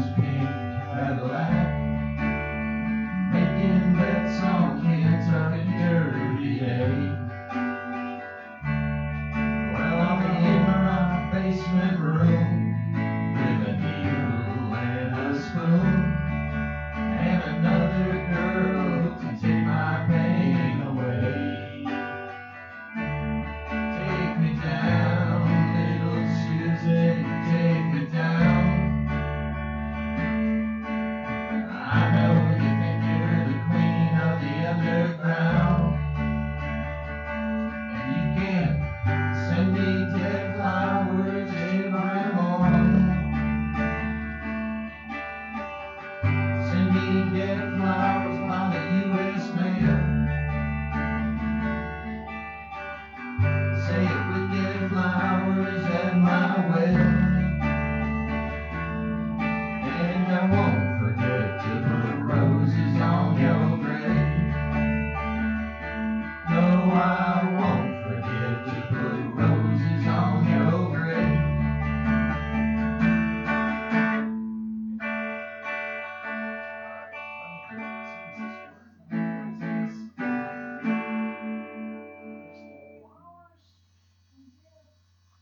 was pain.